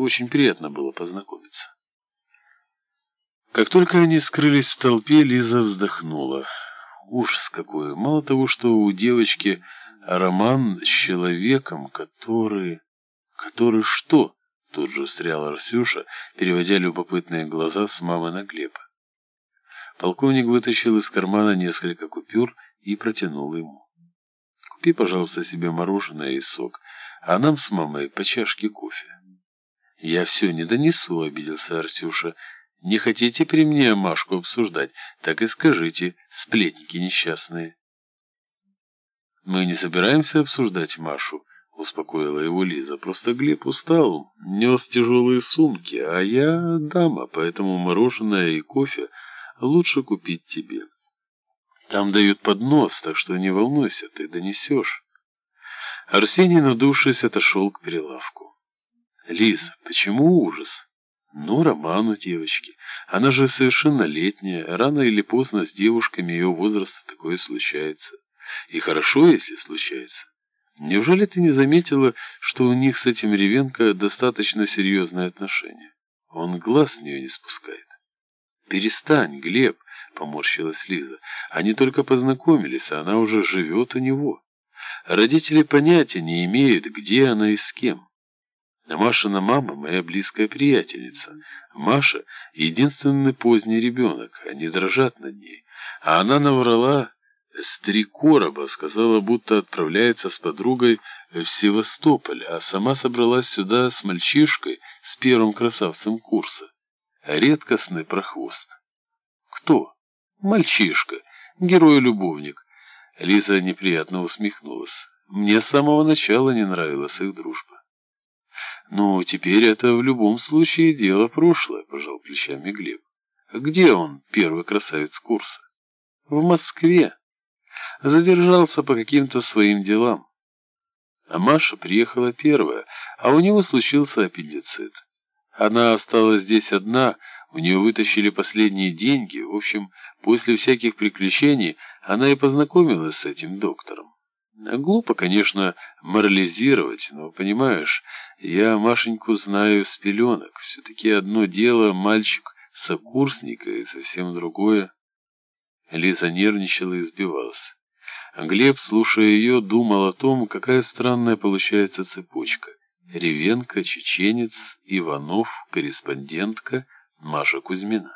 очень приятно было познакомиться. Как только они скрылись в толпе, Лиза вздохнула. Ужас какой! Мало того, что у девочки роман с человеком, который... Который что? Тут же встряла Арсюша, переводя любопытные глаза с мамы на Глеба. Полковник вытащил из кармана несколько купюр и протянул ему. «Купи, пожалуйста, себе мороженое и сок, а нам с мамой по чашке кофе». «Я все не донесу», — обиделся Арсюша. «Не хотите при мне Машку обсуждать, так и скажите, сплетники несчастные». «Мы не собираемся обсуждать Машу», — успокоила его Лиза. «Просто Глеб устал, нес тяжелые сумки, а я дама, поэтому мороженое и кофе лучше купить тебе. Там дают поднос, так что не волнуйся, ты донесешь». Арсений, надувшись, отошел к прилавку. «Лиза, почему ужас?» «Ну, роман у девочки. Она же совершеннолетняя. Рано или поздно с девушками ее возраста такое случается». И хорошо, если случается. Неужели ты не заметила, что у них с этим Ревенко достаточно серьезные отношения? Он глаз с нее не спускает. «Перестань, Глеб», — поморщилась Лиза. «Они только познакомились, а она уже живет у него. Родители понятия не имеют, где она и с кем. Машина мама — моя близкая приятельница. Маша — единственный поздний ребенок, они дрожат над ней. А она наврала с три короба, сказала, будто отправляется с подругой в Севастополь, а сама собралась сюда с мальчишкой, с первым красавцем курса. Редкостный прохвост. Кто? Мальчишка, герой-любовник. Лиза неприятно усмехнулась. Мне с самого начала не нравилась их дружба. «Ну, теперь это в любом случае дело прошлое», — пожал плечами Глеб. «Где он, первый красавец курса?» «В Москве» задержался по каким-то своим делам. А Маша приехала первая, а у него случился аппендицит. Она осталась здесь одна, у нее вытащили последние деньги. В общем, после всяких приключений она и познакомилась с этим доктором. Глупо, конечно, морализировать, но, понимаешь, я Машеньку знаю с пеленок. Все-таки одно дело мальчик-сокурсника и совсем другое. Лиза нервничала и сбивалась. Глеб, слушая ее, думал о том, какая странная получается цепочка. Ревенко, чеченец, Иванов, корреспондентка, Маша Кузьмина.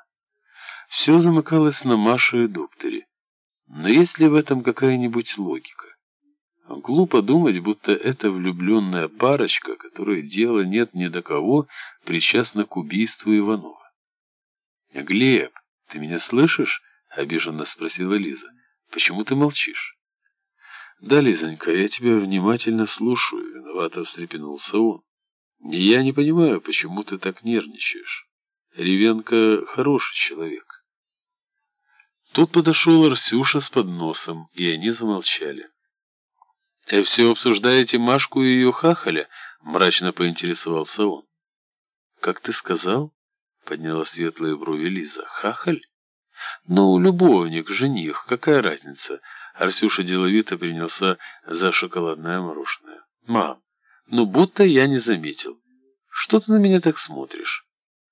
Все замыкалось на Маше и докторе. Но есть ли в этом какая-нибудь логика? Глупо думать, будто эта влюбленная парочка, которой дела нет ни до кого, причастна к убийству Иванова. «Глеб, ты меня слышишь?» — обиженно спросила Лиза. «Почему ты молчишь?» «Да, Лизонька, я тебя внимательно слушаю», — виновато встрепенулся он. «Я не понимаю, почему ты так нервничаешь. Ревенко хороший человек». Тут подошел Арсюша с подносом, и они замолчали. «И все обсуждаете Машку и ее хахаля?» — мрачно поинтересовался он. «Как ты сказал?» — подняла светлые брови Лиза. «Хахаль?» «Ну, любовник, жених, какая разница?» Арсюша деловито принялся за шоколадное мороженое. «Мам, ну будто я не заметил. Что ты на меня так смотришь?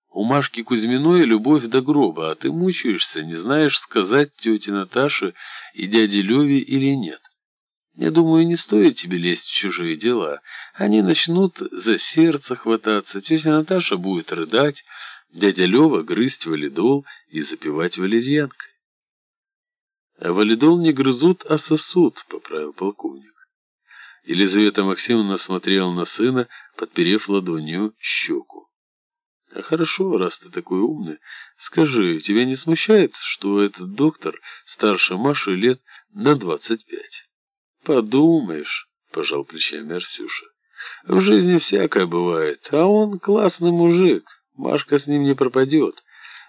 У Машки Кузьминой любовь до гроба, а ты мучаешься, не знаешь, сказать тете Наташе и дяде Леве или нет. Я думаю, не стоит тебе лезть в чужие дела. Они начнут за сердце хвататься, тетя Наташа будет рыдать, дядя Лева грызть валидол и запивать валерьянкой. А валидол не грызут, а сосут, поправил полковник. Елизавета Максимовна смотрела на сына, подперев ладонью щеку. А хорошо, раз ты такой умный, скажи, тебя не смущает, что этот доктор старше Маши лет на двадцать пять? Подумаешь, пожал плечами Арсюша. В жизни всякое бывает, а он классный мужик, Машка с ним не пропадет.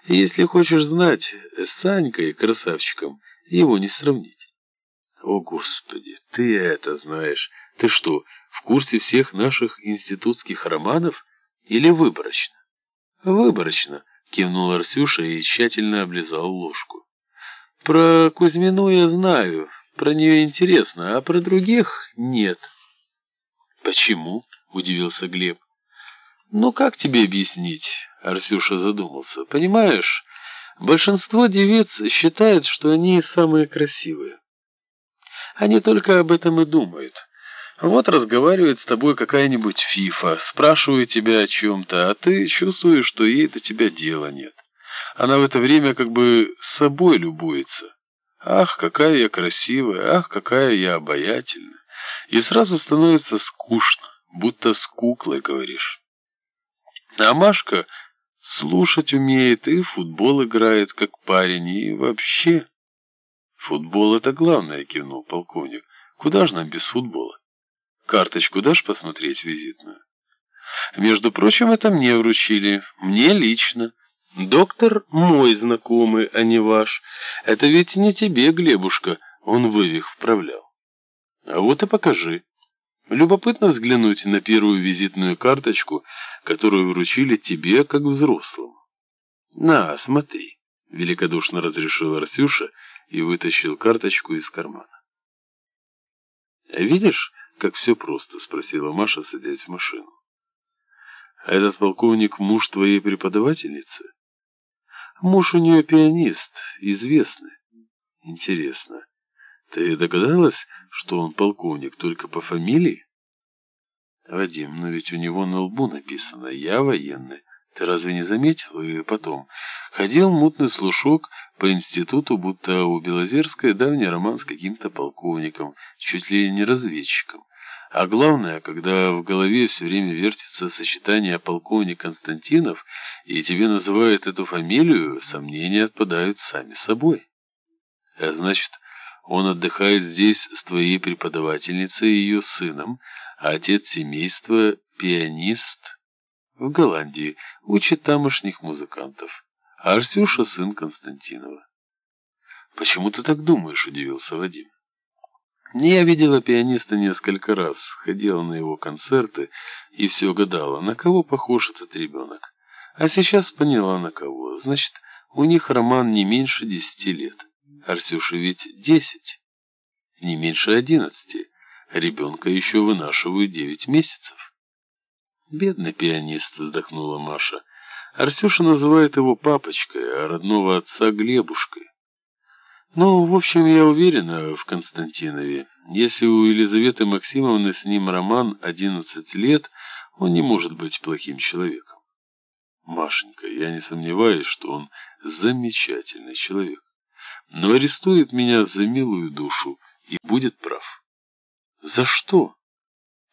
Если хочешь знать, с Санькой, красавчиком, его не сравнить. О, Господи, ты это знаешь. Ты что, в курсе всех наших институтских романов или выборочно? Выборочно, кивнул Арсюша и тщательно облизал ложку. Про Кузьмину я знаю, про нее интересно, а про других нет. Почему? Удивился Глеб. Ну, как тебе объяснить? Арсюша задумался. Понимаешь, большинство девиц считает, что они самые красивые. Они только об этом и думают. Вот разговаривает с тобой какая-нибудь фифа, спрашивает тебя о чем-то, а ты чувствуешь, что ей до тебя дела нет. Она в это время как бы с собой любуется. Ах, какая я красивая, ах, какая я обаятельная. И сразу становится скучно, будто с куклой говоришь. А Машка слушать умеет и футбол играет, как парень, и вообще... Футбол — это главное, кивнул полковник. Куда же нам без футбола? Карточку дашь посмотреть визитную? Между прочим, это мне вручили. Мне лично. Доктор мой знакомый, а не ваш. Это ведь не тебе, Глебушка, он вывих вправлял. А вот и покажи. Любопытно взглянуть на первую визитную карточку, которую вручили тебе, как взрослому. На, смотри, великодушно разрешил Арсюша и вытащил карточку из кармана. А видишь, как все просто?» — спросила Маша, садясь в машину. «А этот полковник муж твоей преподавательницы?» «Муж у нее пианист, известный. Интересно, ты догадалась, что он полковник только по фамилии?» «Вадим, но ведь у него на лбу написано «Я военный». Ты разве не заметил? И потом. Ходил мутный слушок по институту, будто у Белозерской давний роман с каким-то полковником, чуть ли не разведчиком. А главное, когда в голове все время вертится сочетание полковник Константинов, и тебе называют эту фамилию, сомнения отпадают сами собой. А значит, он отдыхает здесь с твоей преподавательницей и ее сыном, а отец семейства – пианист – в Голландии, учит тамошних музыкантов. А Арсюша – сын Константинова. «Почему ты так думаешь?» – удивился Вадим. Я видела пианиста несколько раз, ходила на его концерты и все гадала, на кого похож этот ребенок. А сейчас поняла, на кого. Значит, у них роман не меньше десяти лет. Арсюша ведь десять. Не меньше одиннадцати. Ребенка еще вынашивают девять месяцев. «Бедный пианист», — вздохнула Маша. «Арсюша называет его папочкой, а родного отца Глебушкой». «Ну, в общем, я уверена в Константинове. Если у Елизаветы Максимовны с ним роман одиннадцать лет, он не может быть плохим человеком». «Машенька, я не сомневаюсь, что он замечательный человек, но арестует меня за милую душу и будет прав». «За что?»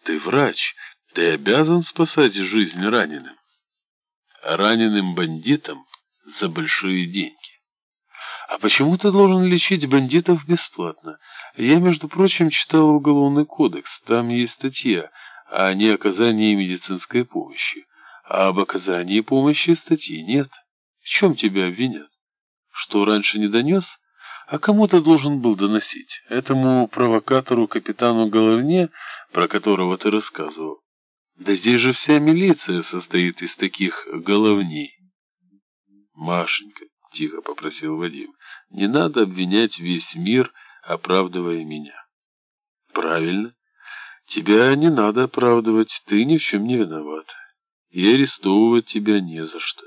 «Ты врач». Ты обязан спасать жизнь раненым. Раненым бандитам за большие деньги. А почему ты должен лечить бандитов бесплатно? Я, между прочим, читал Уголовный кодекс. Там есть статья о неоказании медицинской помощи. А об оказании помощи статьи нет. В чем тебя обвинят? Что, раньше не донес? А кому ты должен был доносить? Этому провокатору капитану Головне, про которого ты рассказывал? Да здесь же вся милиция состоит из таких головней. Машенька, тихо попросил Вадим, не надо обвинять весь мир, оправдывая меня. Правильно. Тебя не надо оправдывать, ты ни в чем не виноват. И арестовывать тебя не за что.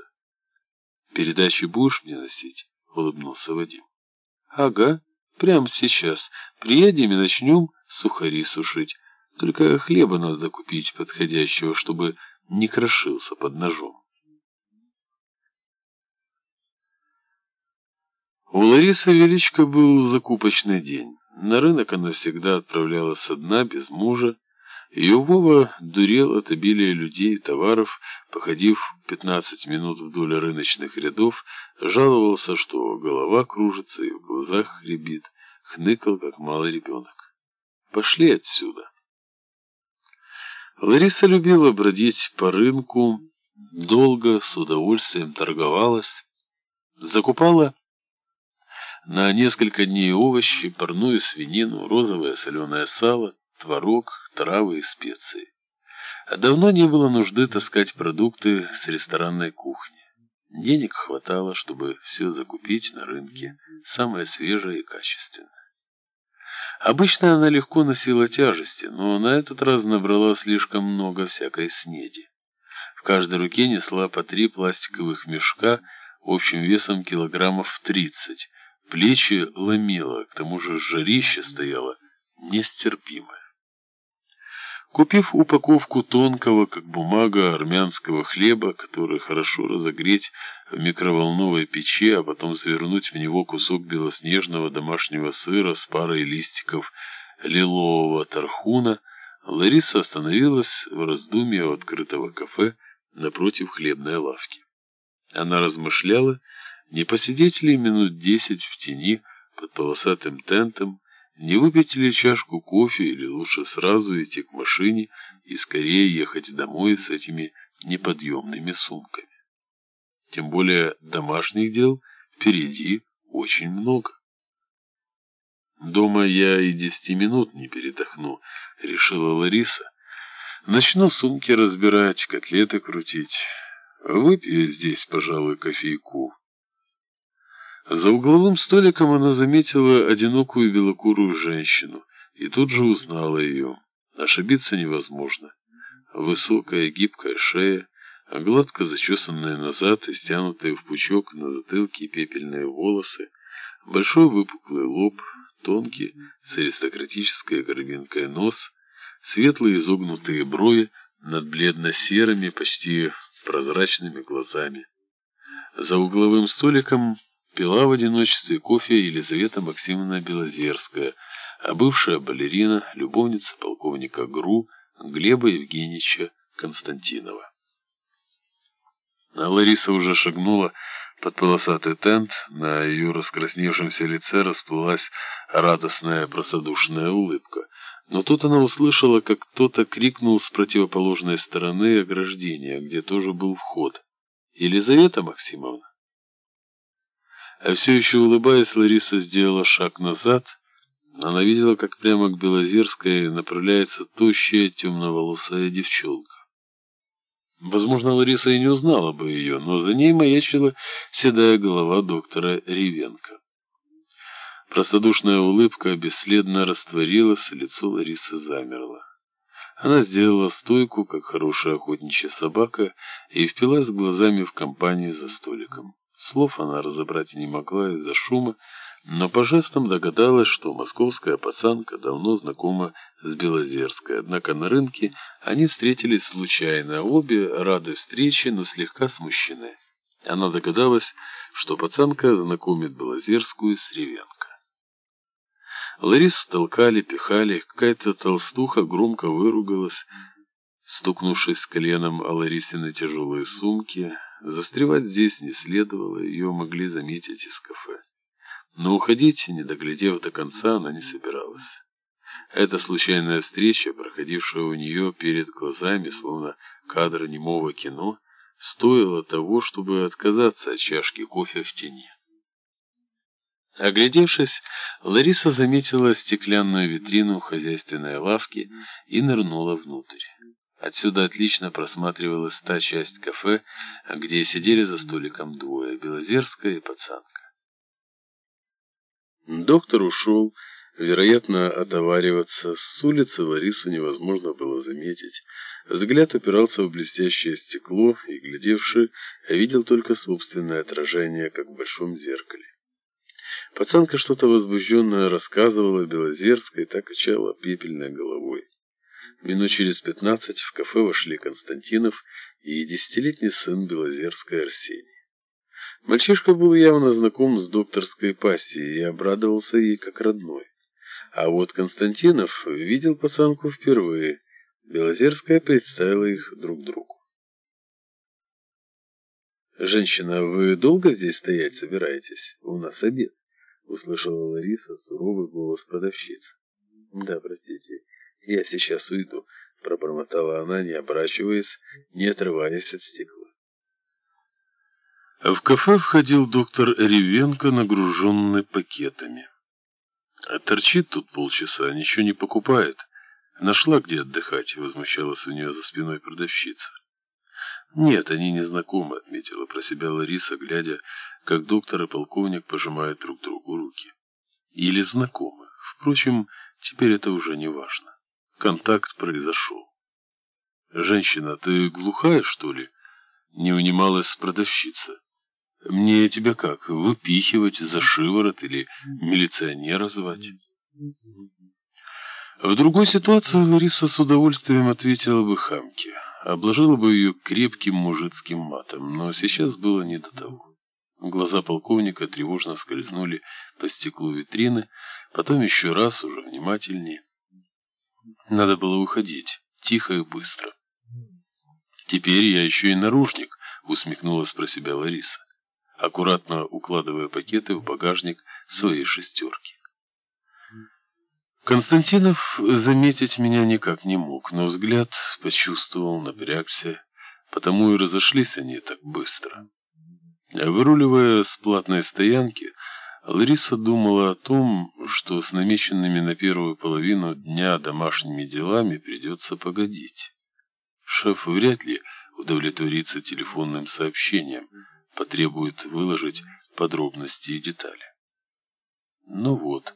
Передачи будешь мне носить? Улыбнулся Вадим. Ага, прямо сейчас. Приедем и начнем сухари сушить. Только хлеба надо купить подходящего, чтобы не крошился под ножом. У Ларисы Величко был закупочный день. На рынок она всегда отправлялась одна, без мужа. Ее Вова дурел от обилия людей и товаров, походив 15 минут вдоль рыночных рядов, жаловался, что голова кружится и в глазах хребит, хныкал, как малый ребенок. «Пошли отсюда!» Лариса любила бродить по рынку, долго, с удовольствием торговалась, закупала на несколько дней овощи, парную свинину, розовое соленое сало, творог, травы и специи. А давно не было нужды таскать продукты с ресторанной кухни. Денег хватало, чтобы все закупить на рынке, самое свежее и качественное. Обычно она легко носила тяжести, но на этот раз набрала слишком много всякой снеди. каждой руке несла по три пластиковых мешка общим весом килограммов тридцать. Плечи ломило, к тому же жарище стояло нестерпимое. Купив упаковку тонкого, как бумага, армянского хлеба, который хорошо разогреть в микроволновой печи, а потом завернуть в него кусок белоснежного домашнего сыра с парой листиков лилового тархуна, Лариса остановилась в раздумье у открытого кафе напротив хлебной лавки. Она размышляла, не посидеть ли минут десять в тени под полосатым тентом, не выпить ли чашку кофе или лучше сразу идти к машине и скорее ехать домой с этими неподъемными сумками. Тем более домашних дел впереди очень много. «Дома я и десяти минут не передохну», — решила Лариса. «Начну сумки разбирать, котлеты крутить. Выпью здесь, пожалуй, кофейку». За угловым столиком она заметила одинокую белокурую женщину и тут же узнала ее. Ошибиться невозможно. Высокая гибкая шея, гладко зачесанная назад и стянутые в пучок на затылке пепельные волосы, большой выпуклый лоб, тонкий с аристократической горбинкой нос, светлые изогнутые брови над бледно-серыми, почти прозрачными глазами. За угловым столиком Пила в одиночестве кофе Елизавета Максимовна Белозерская, а бывшая балерина, любовница полковника ГРУ Глеба Евгеньевича Константинова. А Лариса уже шагнула под полосатый тент, на ее раскрасневшемся лице расплылась радостная простодушная улыбка. Но тут она услышала, как кто-то крикнул с противоположной стороны ограждения, где тоже был вход. «Елизавета Максимовна?» А все еще улыбаясь, Лариса сделала шаг назад. Она видела, как прямо к Белозерской направляется тощая темноволосая девчонка. Возможно, Лариса и не узнала бы ее, но за ней маячила седая голова доктора Ревенко. Простодушная улыбка бесследно растворилась, лицо Ларисы замерло. Она сделала стойку, как хорошая охотничья собака, и впилась глазами в компанию за столиком. Слов она разобрать не могла из-за шума, но по жестам догадалась, что московская пацанка давно знакома с Белозерской. Однако на рынке они встретились случайно, обе рады встрече, но слегка смущены. Она догадалась, что пацанка знакомит Белозерскую с Ревенко. Ларису толкали, пихали, какая-то толстуха громко выругалась, стукнувшись с коленом о Ларисины тяжелые сумки, Застревать здесь не следовало, ее могли заметить из кафе. Но уходить, не доглядев до конца, она не собиралась. Эта случайная встреча, проходившая у нее перед глазами, словно кадр немого кино, стоила того, чтобы отказаться от чашки кофе в тени. Оглядевшись, Лариса заметила стеклянную витрину хозяйственной лавки и нырнула внутрь. Отсюда отлично просматривалась та часть кафе, где сидели за столиком двое, Белозерская и пацанка. Доктор ушел, вероятно, отовариваться. С улицы Ларису невозможно было заметить. Взгляд упирался в блестящее стекло, и, глядевший, видел только собственное отражение, как в большом зеркале. Пацанка что-то возбужденное рассказывала Белозерской так качала пепельной головой. Минут через пятнадцать в кафе вошли Константинов и десятилетний сын Белозерской Арсений. Мальчишка был явно знаком с докторской пастью и обрадовался ей как родной. А вот Константинов видел пацанку впервые. Белозерская представила их друг другу. «Женщина, вы долго здесь стоять собираетесь? У нас обед», — услышала Лариса суровый голос продавщицы. «Да, простите, «Я сейчас уйду», — пробормотала она, не оборачиваясь, не отрываясь от стекла. В кафе входил доктор Ревенко, нагруженный пакетами. А торчит тут полчаса, ничего не покупает. Нашла где отдыхать, возмущалась у нее за спиной продавщица. Нет, они не знакомы, отметила про себя Лариса, глядя, как доктор и полковник пожимают друг другу руки. Или знакомы. Впрочем, теперь это уже не важно. Контакт произошел. «Женщина, ты глухая, что ли?» Не унималась продавщица. Мне тебя как, выпихивать за шиворот или милиционера звать? В другой ситуации Лариса с удовольствием ответила бы хамке, обложила бы ее крепким мужицким матом, но сейчас было не до того. Глаза полковника тревожно скользнули по стеклу витрины, потом еще раз, уже внимательнее. Надо было уходить, тихо и быстро. «Теперь я еще и наружник», — усмехнулась про себя Лариса, аккуратно укладывая пакеты в багажник своей шестерки. Константинов заметить меня никак не мог, но взгляд почувствовал, напрягся, потому и разошлись они так быстро. Выруливая с платной стоянки, Лариса думала о том, что с намеченными на первую половину дня домашними делами придется погодить. Шеф вряд ли удовлетворится телефонным сообщением, потребует выложить подробности и детали. Ну вот,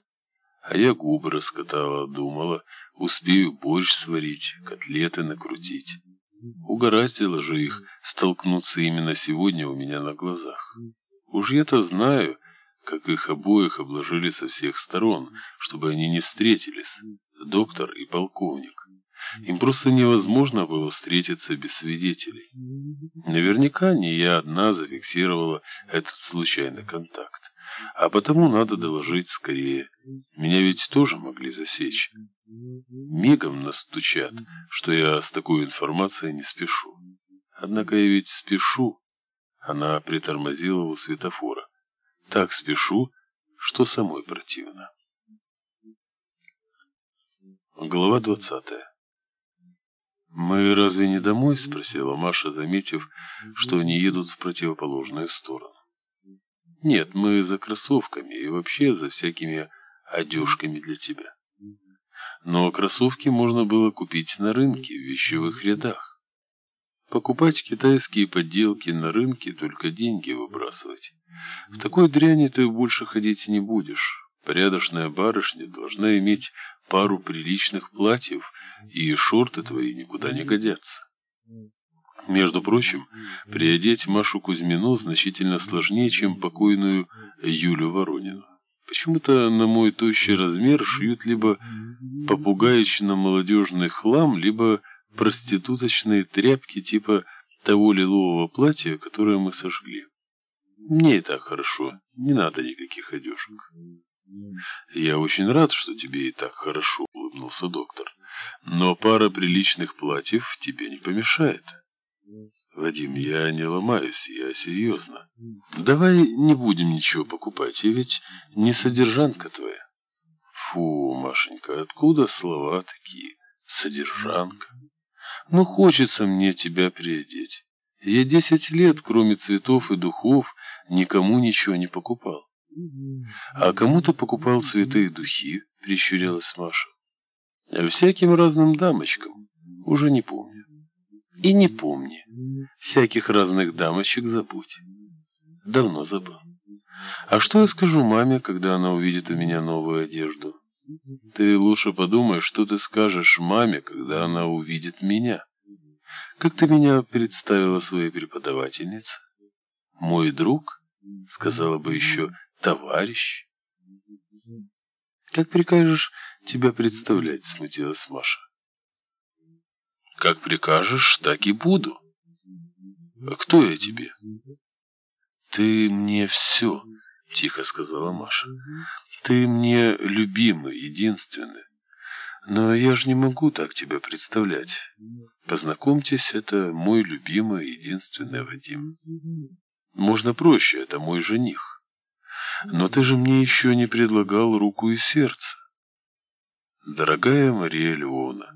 а я губы раскатала, думала, успею борщ сварить, котлеты накрутить. Угораздило же их столкнуться именно сегодня у меня на глазах. Уж я-то знаю, как их обоих обложили со всех сторон, чтобы они не встретились, доктор и полковник. Им просто невозможно было встретиться без свидетелей. Наверняка не я одна зафиксировала этот случайный контакт. А потому надо доложить скорее. Меня ведь тоже могли засечь. Мигом настучат, что я с такой информацией не спешу. Однако я ведь спешу. Она притормозила у светофора. Так спешу, что самой противно. Глава двадцатая. «Мы разве не домой?» — спросила Маша, заметив, что они едут в противоположную сторону. Нет, мы за кроссовками и вообще за всякими одежками для тебя. Но кроссовки можно было купить на рынке, в вещевых рядах. Покупать китайские подделки на рынке, только деньги выбрасывать. В такой дряни ты больше ходить не будешь. Порядочная барышня должна иметь пару приличных платьев, и шорты твои никуда не годятся. Между прочим, приодеть Машу Кузьмину значительно сложнее, чем покойную Юлю Воронину. Почему-то на мой тощий размер шьют либо попугаечно-молодежный хлам, либо проституточные тряпки типа того лилового платья, которое мы сожгли. Мне и так хорошо, не надо никаких одежек. Я очень рад, что тебе и так хорошо, улыбнулся доктор. Но пара приличных платьев тебе не помешает. Вадим, я не ломаюсь, я серьезно. Давай не будем ничего покупать, я ведь не содержанка твоя. Фу, Машенька, откуда слова такие? Содержанка. Ну, хочется мне тебя приодеть. Я десять лет, кроме цветов и духов, никому ничего не покупал. А кому ты покупал цветы и духи? Прищурилась Маша. Всяким разным дамочкам. Уже не помню. И не помни. Всяких разных дамочек забудь. Давно забыл. А что я скажу маме, когда она увидит у меня новую одежду? Ты лучше подумай, что ты скажешь маме, когда она увидит меня. Как ты меня представила своей преподавательнице? Мой друг? Сказала бы еще товарищ. Как прикажешь тебя представлять, смутилась Маша. Как прикажешь, так и буду. А кто я тебе? Ты мне все, тихо сказала Маша. Ты мне любимый, единственный. Но я же не могу так тебя представлять. Познакомьтесь, это мой любимый, единственный Вадим. Можно проще, это мой жених. Но ты же мне еще не предлагал руку и сердце. Дорогая Мария Львовна,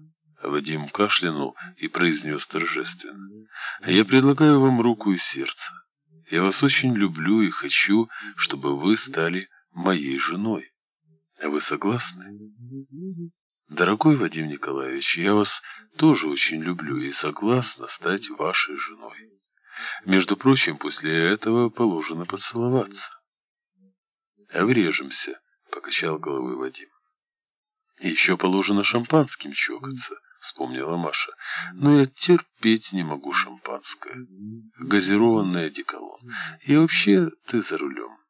Вадим кашлянул и произнес торжественно. «Я предлагаю вам руку и сердце. Я вас очень люблю и хочу, чтобы вы стали моей женой. Вы согласны?» «Дорогой Вадим Николаевич, я вас тоже очень люблю и согласна стать вашей женой. Между прочим, после этого положено поцеловаться». «Врежемся», — покачал головой Вадим. «Еще положено шампанским чокаться». вспомнила Маша. «Но я терпеть не могу шампанское. Газированное деколон. И вообще ты за рулем».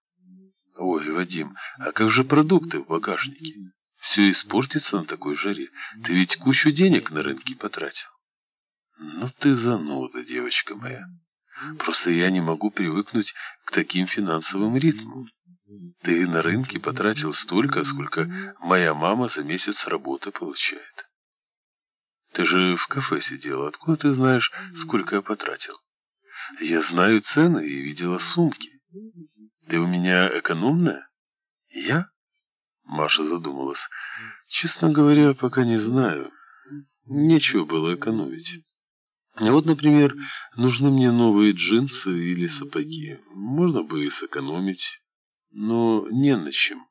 «Ой, Вадим, а как же продукты в багажнике? Все испортится на такой жаре. Ты ведь кучу денег на рынке потратил». «Ну ты зануда, девочка моя. Просто я не могу привыкнуть к таким финансовым ритмам. Ты на рынке потратил столько, сколько моя мама за месяц работы получает». Ты же в кафе сидела. Откуда ты знаешь, сколько я потратил? Я знаю цены и видела сумки. Ты у меня экономная? Я? Маша задумалась. Честно говоря, пока не знаю. Нечего было экономить. Вот, например, нужны мне новые джинсы или сапоги. Можно бы и сэкономить, но не на чем.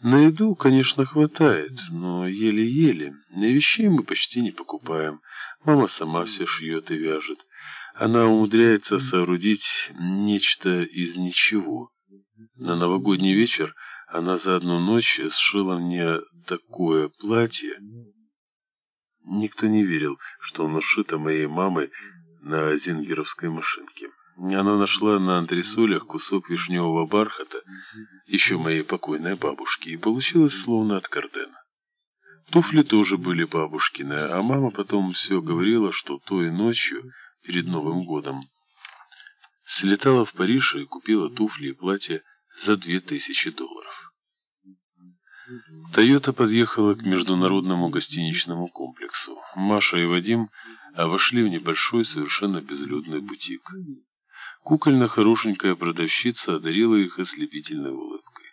На еду, конечно, хватает, но еле-еле. Вещей мы почти не покупаем. Мама сама все шьет и вяжет. Она умудряется соорудить нечто из ничего. На новогодний вечер она за одну ночь сшила мне такое платье. Никто не верил, что оно шито моей мамой на зингеровской машинке. Она нашла на антресолях кусок вишневого бархата, еще моей покойной бабушки, и получилось словно от Кардена. Туфли тоже были бабушкины, а мама потом все говорила, что той ночью, перед Новым годом, слетала в Париж и купила туфли и платье за две тысячи долларов. Тойота подъехала к международному гостиничному комплексу. Маша и Вадим вошли в небольшой, совершенно безлюдный бутик. Кукольно-хорошенькая продавщица одарила их ослепительной улыбкой.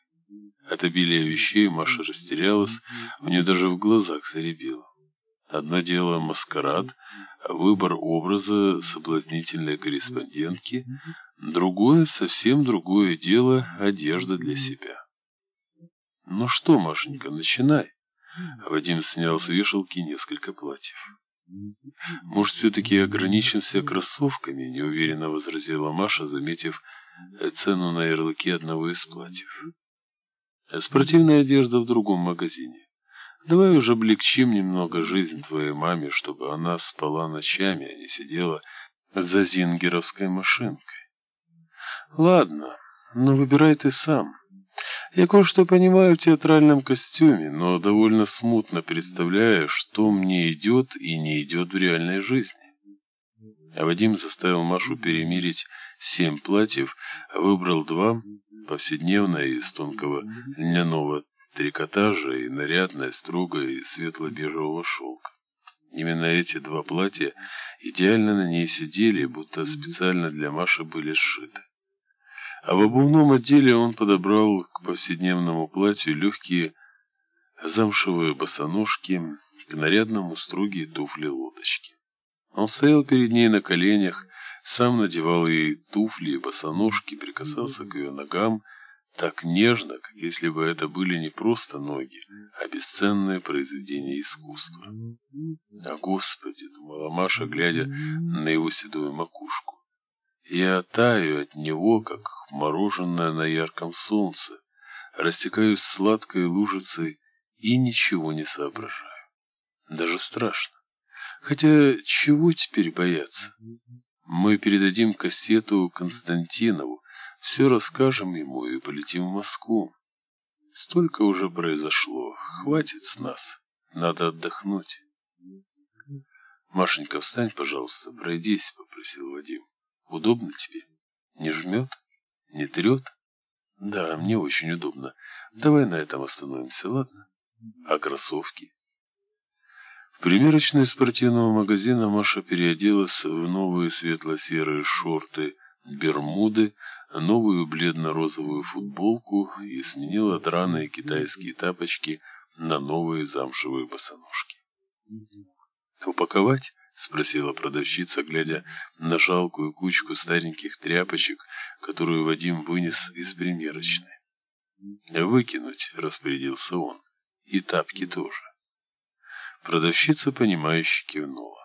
От обилия вещей Маша растерялась, у нее даже в глазах заребило. Одно дело маскарад, выбор образа соблазнительной корреспондентки, другое, совсем другое дело одежда для себя. «Ну что, Машенька, начинай!» Вадим снял с вешалки несколько платьев. «Может, все-таки ограничимся кроссовками?» — неуверенно возразила Маша, заметив цену на ярлыке одного из платьев. «Спортивная одежда в другом магазине. Давай уже облегчим немного жизнь твоей маме, чтобы она спала ночами, а не сидела за зингеровской машинкой. Ладно, но выбирай ты сам». Я кое-что понимаю в театральном костюме, но довольно смутно представляю, что мне идет и не идет в реальной жизни. А Вадим заставил Машу перемерить семь платьев, выбрал два, повседневное из тонкого льняного трикотажа и нарядное, строгое из светло-бежевого шелка. Именно эти два платья идеально на ней сидели, будто специально для Маши были сшиты. А в обувном отделе он подобрал к повседневному платью легкие замшевые босоножки, к нарядному строгие туфли-лодочки. Он стоял перед ней на коленях, сам надевал ей туфли и босоножки, прикасался к ее ногам так нежно, как если бы это были не просто ноги, а бесценное произведение искусства. «А Господи!» — думала Маша, глядя на его седую макушку. Я таю от него, как мороженое на ярком солнце, растекаюсь сладкой лужицей и ничего не соображаю. Даже страшно. Хотя чего теперь бояться? Мы передадим кассету Константинову, все расскажем ему и полетим в Москву. Столько уже произошло, хватит с нас, надо отдохнуть. Машенька, встань, пожалуйста, пройдись, попросил Вадим. Удобно тебе? Не жмет? Не трет? Да, мне очень удобно. Давай на этом остановимся, ладно? А кроссовки? В примерочной спортивного магазина Маша переоделась в новые светло-серые шорты, бермуды, новую бледно-розовую футболку и сменила драные китайские тапочки на новые замшевые босоножки. Упаковать? — спросила продавщица, глядя на жалкую кучку стареньких тряпочек, которую Вадим вынес из примерочной. «Выкинуть», — распорядился он, — «и тапки тоже». Продавщица, понимающе кивнула.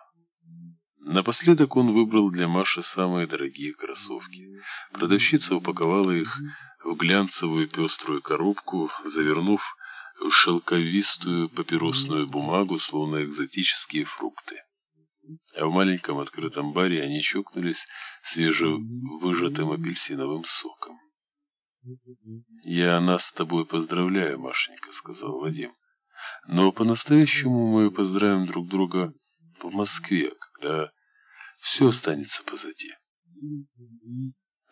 Напоследок он выбрал для Маши самые дорогие кроссовки. Продавщица упаковала их в глянцевую пеструю коробку, завернув в шелковистую папиросную бумагу, словно экзотические фрукты. А в маленьком открытом баре они чокнулись свежевыжатым апельсиновым соком. «Я нас с тобой поздравляю, Машенька», — сказал Вадим. «Но по-настоящему мы поздравим друг друга в Москве, когда все останется позади».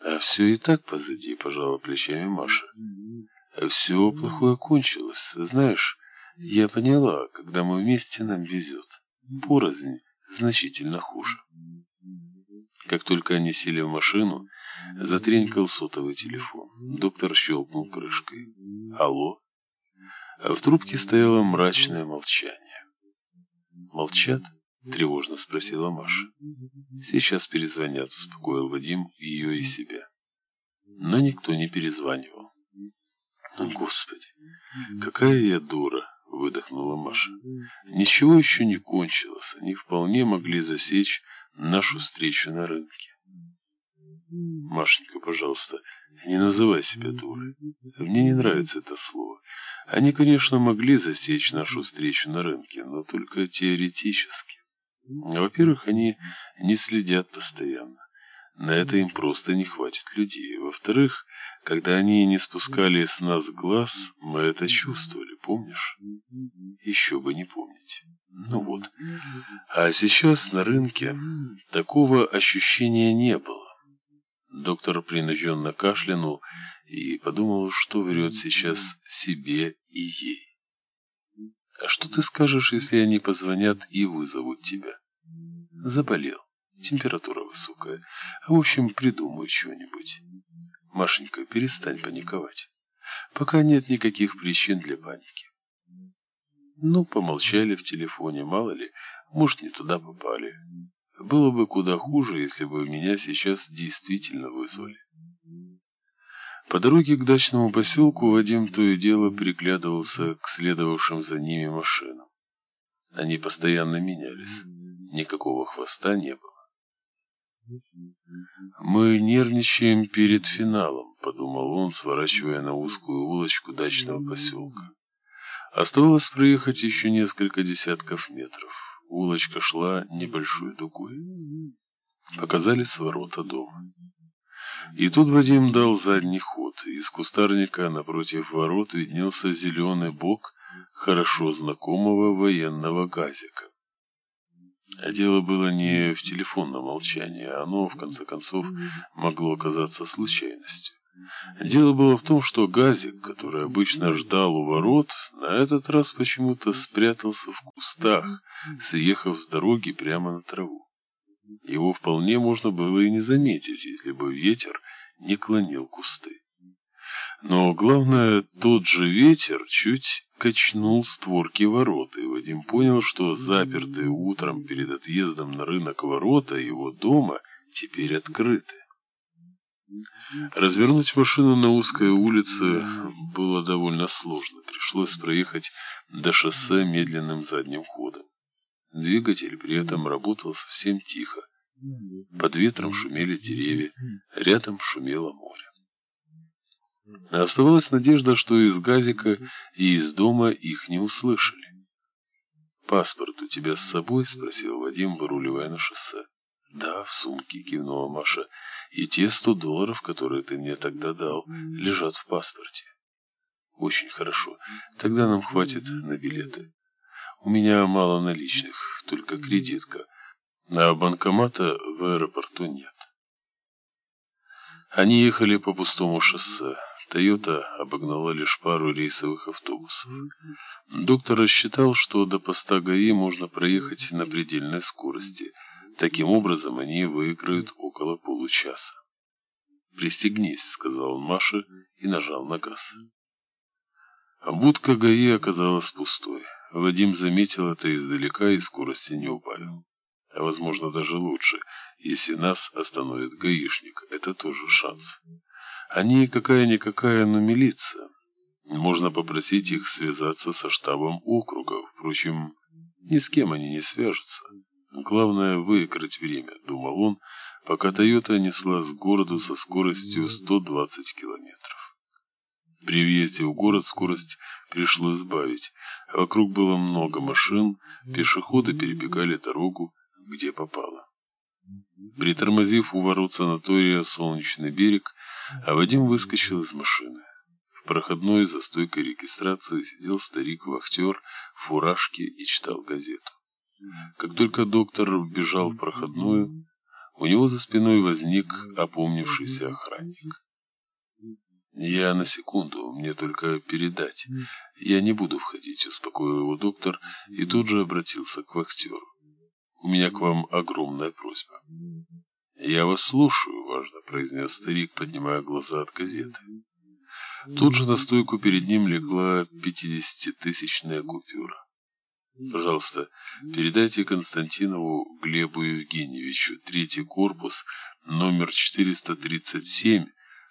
«А все и так позади», — пожала плечами Маша. «А все плохое кончилось. Знаешь, я поняла, когда мы вместе, нам везет. Порознь значительно хуже». Как только они сели в машину, затренькал сотовый телефон. Доктор щелкнул крышкой. «Алло?» А в трубке стояло мрачное молчание. «Молчат?» — тревожно спросила Маша. «Сейчас перезвонят», — успокоил Вадим ее и себя. Но никто не перезванивал. «Господи, какая я дура!» — выдохнула Маша. «Ничего еще не кончилось. Они вполне могли засечь нашу встречу на рынке». «Машенька, пожалуйста, не называй себя дурой. Мне не нравится это слово. Они, конечно, могли засечь нашу встречу на рынке, но только теоретически. Во-первых, они не следят постоянно. На это им просто не хватит людей. Во-вторых, когда они не спускали с нас глаз, мы это чувствовали, помнишь? Еще бы не помнить. Ну вот. А сейчас на рынке такого ощущения не было. Доктор принужденно кашлянул и подумал, что врет сейчас себе и ей. А что ты скажешь, если они позвонят и вызовут тебя? Заболел. Температура высокая. В общем, придумай что-нибудь. Машенька, перестань паниковать. Пока нет никаких причин для паники. Ну, помолчали в телефоне, мало ли, может, не туда попали. Было бы куда хуже, если бы меня сейчас действительно вызвали. По дороге к дачному поселку Вадим то и дело приглядывался к следовавшим за ними машинам. Они постоянно менялись. Никакого хвоста не было. «Мы нервничаем перед финалом», — подумал он, сворачивая на узкую улочку дачного поселка. Оставалось проехать еще несколько десятков метров. Улочка шла небольшой дугой. Показались ворота дома. И тут Вадим дал задний ход. Из кустарника напротив ворот виднелся зеленый бок хорошо знакомого военного газика. А дело было не в телефонном молчании, оно, в конце концов, могло оказаться случайностью. Дело было в том, что Газик, который обычно ждал у ворот, на этот раз почему-то спрятался в кустах, съехав с дороги прямо на траву. Его вполне можно было и не заметить, если бы ветер не клонил кусты. Но главное, тот же ветер чуть качнул створки ворот, и Вадим понял, что запертые утром перед отъездом на рынок ворота его дома теперь открыты. Развернуть машину на узкой улице было довольно сложно. Пришлось проехать до шоссе медленным задним ходом. Двигатель при этом работал совсем тихо. Под ветром шумели деревья, рядом шумело море. Оставалась надежда, что из газика и из дома их не услышали. «Паспорт у тебя с собой?» — спросил Вадим, выруливая на шоссе. «Да, в сумке», — кивнула Маша. «И те сто долларов, которые ты мне тогда дал, лежат в паспорте». «Очень хорошо. Тогда нам хватит на билеты. У меня мало наличных, только кредитка, а банкомата в аэропорту нет». Они ехали по пустому шоссе. «Тойота» обогнала лишь пару рейсовых автобусов. Доктор рассчитал, что до поста ГАИ можно проехать на предельной скорости. Таким образом, они выиграют около получаса. «Пристегнись», — сказал он Маше и нажал на газ. А будка ГАИ оказалась пустой. Вадим заметил это издалека и скорости не убавил. А возможно даже лучше, если нас остановит гаишник. Это тоже шанс. Они какая-никакая, но милиция. Можно попросить их связаться со штабом округа. Впрочем, ни с кем они не свяжутся. Главное выиграть время, думал он, пока Тойота несла с городу со скоростью 120 километров. При въезде в город скорость пришлось сбавить. Вокруг было много машин, пешеходы перебегали дорогу, где попало. Притормозив у ворот санатория «Солнечный берег», Вадим выскочил из машины. В проходной за стойкой регистрации сидел старик-вахтер в фуражке и читал газету. Как только доктор вбежал в проходную, у него за спиной возник опомнившийся охранник. «Я на секунду, мне только передать. Я не буду входить», — успокоил его доктор и тут же обратился к вахтеру. «У меня к вам огромная просьба». «Я вас слушаю», — важно произнес старик, поднимая глаза от газеты. Тут же на стойку перед ним легла пятидесятитысячная купюра. «Пожалуйста, передайте Константинову Глебу Евгеньевичу, третий корпус, номер 437,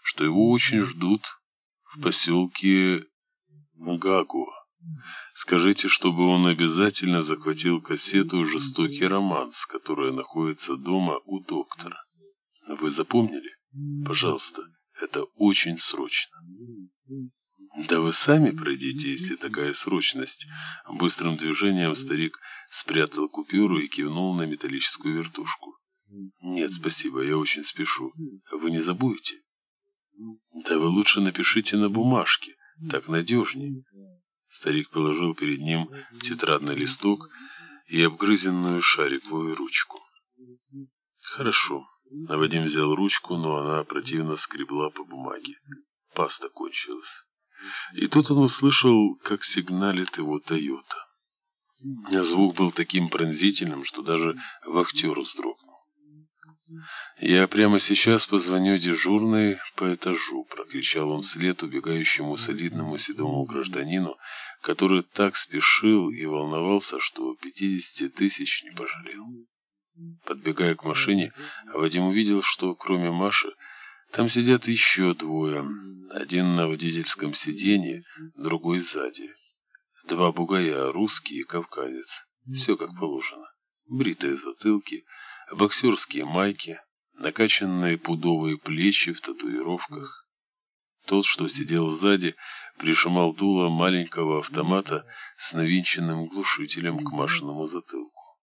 что его очень ждут в поселке Гагуа. Скажите, чтобы он обязательно захватил кассету «Жестокий романс», которая находится дома у доктора. Вы запомнили? Пожалуйста, это очень срочно. Да вы сами пройдите, если такая срочность. Быстрым движением старик спрятал купюру и кивнул на металлическую вертушку. Нет, спасибо, я очень спешу. Вы не забудете? Да вы лучше напишите на бумажке, так надежнее. Старик положил перед ним тетрадный листок и обгрызенную шариковую ручку. Хорошо. Вадим взял ручку, но она противно скребла по бумаге. Паста кончилась. И тут он услышал, как сигналит его «Тойота». Звук был таким пронзительным, что даже вахтер вздрогнул. «Я прямо сейчас позвоню дежурной по этажу», — прокричал он вслед убегающему солидному седому гражданину, который так спешил и волновался, что пятидесяти тысяч не пожалел. Подбегая к машине, Вадим увидел, что кроме Маши, там сидят еще двое. Один на водительском сиденье, другой сзади. Два бугая, русский и кавказец. Все как положено. Бритые затылки — боксерские майки, накачанные пудовые плечи в татуировках. Тот, что сидел сзади, прижимал дуло маленького автомата с навинченным глушителем к машинному затылку.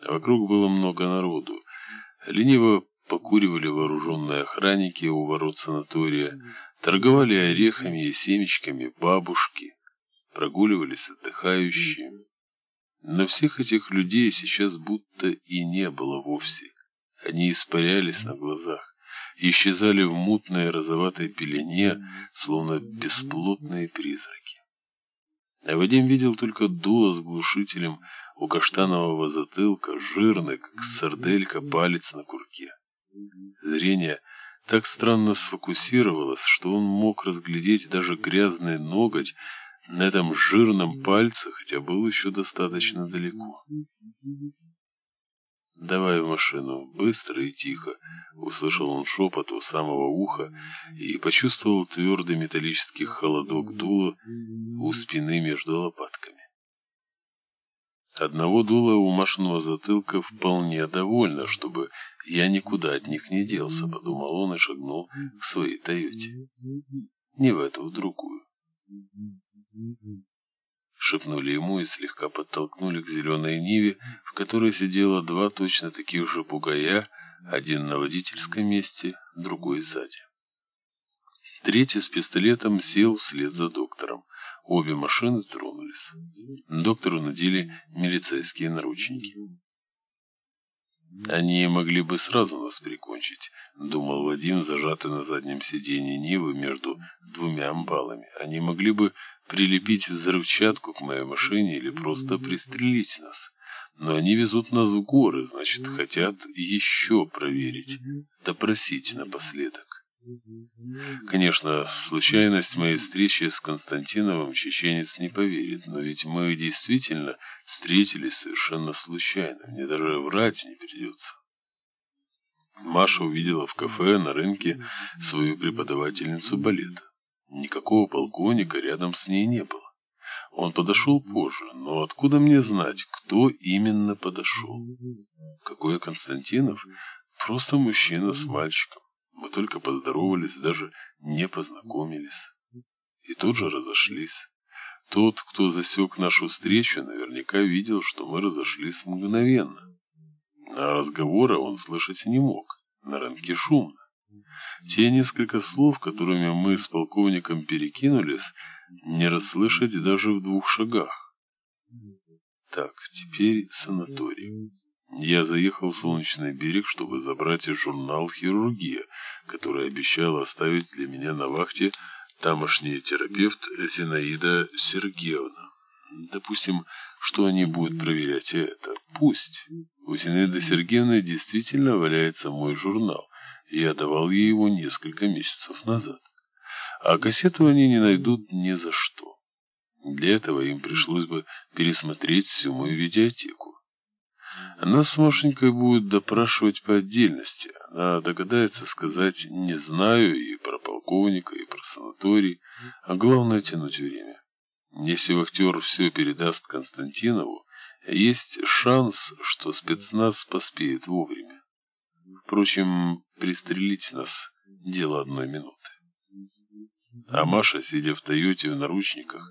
Вокруг было много народу. Лениво покуривали вооруженные охранники у ворот санатория, торговали орехами и семечками бабушки, прогуливались отдыхающие. Но всех этих людей сейчас будто и не было вовсе. Они испарялись на глазах, исчезали в мутной розоватой пелене, словно бесплотные призраки. А Вадим видел только дуло с глушителем у каштанового затылка, жирный, как сарделька, палец на курке. Зрение так странно сфокусировалось, что он мог разглядеть даже грязный ноготь, на этом жирном пальце, хотя был еще достаточно далеко. «Давай в машину, быстро и тихо», — услышал он шепот у самого уха и почувствовал твердый металлический холодок дула у спины между лопатками. Одного дула у Машиного затылка вполне довольно, чтобы я никуда от них не делся, подумал он и шагнул к своей Тойоте. Не в эту, в другую. Шепнули ему и слегка подтолкнули к зеленой ниве, в которой сидело два точно таких же бугая, один на водительском месте, другой сзади. Третий с пистолетом сел вслед за доктором. Обе машины тронулись. Доктору надели милицейские наручники. Они могли бы сразу нас прикончить, думал Вадим, зажатый на заднем сиденье Нивы между двумя амбалами. Они могли бы прилепить взрывчатку к моей машине или просто пристрелить нас. Но они везут нас в горы, значит, хотят еще проверить, допросить напоследок. Конечно, случайность моей встречи с Константиновым чеченец не поверит, но ведь мы действительно встретились совершенно случайно, мне даже врать не придется. Маша увидела в кафе на рынке свою преподавательницу балета. Никакого полковника рядом с ней не было. Он подошел позже, но откуда мне знать, кто именно подошел? Какой Константинов? Просто мужчина с мальчиком. Мы только поздоровались, даже не познакомились. и тут же разошлись. Тот, кто засек нашу встречу, наверняка видел, что мы разошлись мгновенно. А разговора он слышать не мог. На рынке шумно. Те несколько слов, которыми мы с полковником перекинулись, не расслышать даже в двух шагах. Так, теперь санаторий. Я заехал в Солнечный берег, чтобы забрать журнал «Хирургия», который обещал оставить для меня на вахте тамошний терапевт Зинаида Сергеевна. Допустим, что они будут проверять это. Пусть. У Зинаиды Сергеевны действительно валяется мой журнал. Я давал ей его несколько месяцев назад. А кассету они не найдут ни за что. Для этого им пришлось бы пересмотреть всю мою видеотеку. Нас с Машенькой будут допрашивать по отдельности. Она догадается сказать «не знаю» и про полковника, и про санаторий, а главное тянуть время. Если вахтер все передаст Константинову, есть шанс, что спецназ поспеет вовремя. Впрочем, пристрелить нас – дело одной минуты. А Маша, сидя в Тойоте в наручниках,